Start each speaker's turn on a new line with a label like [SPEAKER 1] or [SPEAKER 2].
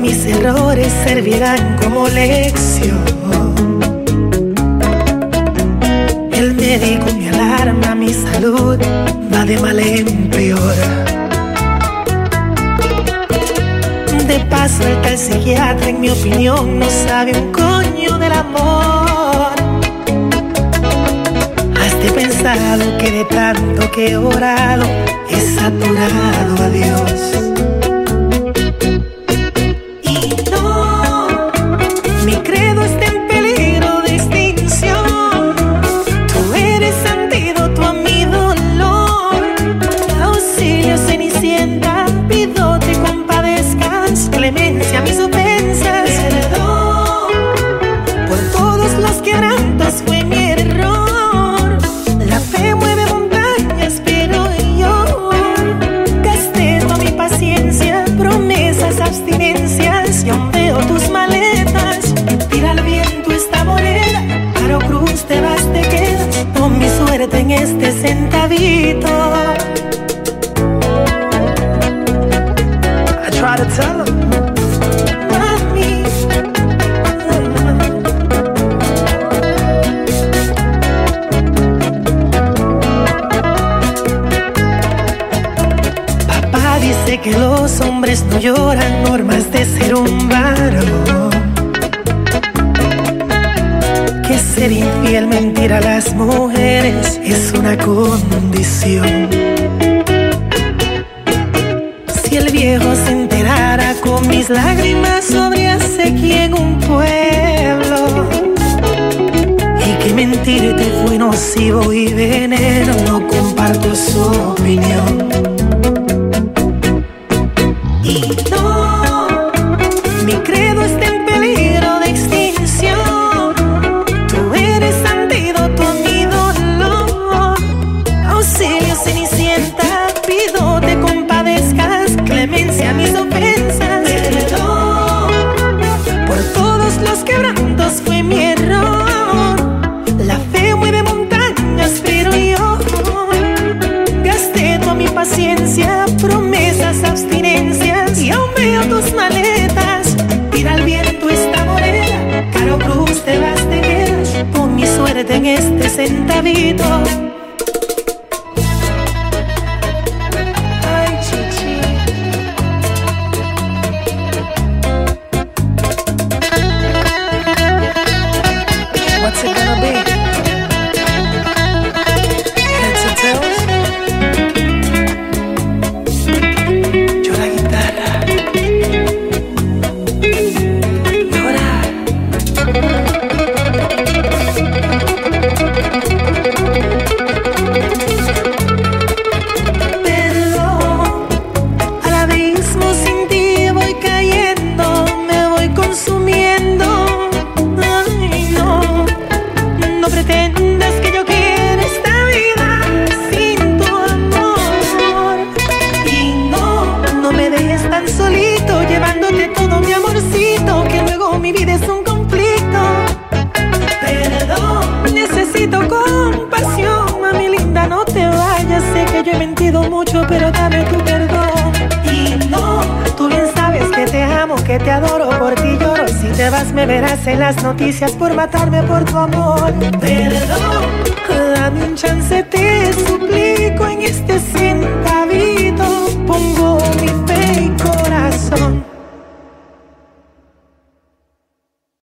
[SPEAKER 1] mis errores servirán como lección. El médico me alarma, mi salud va de mal en peor. De paso, el tal psiquiatra, en mi opinión, no sabe un coño del amor. Haste pensado que de tanto que he orado, he saturado a Dios. sentencia mis ofensas. Perdón por todos los quebrantos fue mi error. La fe mueve montañas, pero yo casteto mi paciencia, promesas, abstinencias. Yo veo tus maletas, tira al viento. que los hombres no lloran por más de ser un varón. Que ser infiel, mentir a las mujeres es una condición. Si el viejo se enterara con mis lágrimas sobre aquí en un pueblo. Y que mentirte fue nocivo y veneno, no comparto su opinión. en este centavito. mucho, pero dame tu perdón. Y no, tú bien sabes que te amo, que te adoro, por ti lloro. Si te vas, me verás en las noticias por matarme por tu amor. Perdón, dame un chance, te suplico en este cine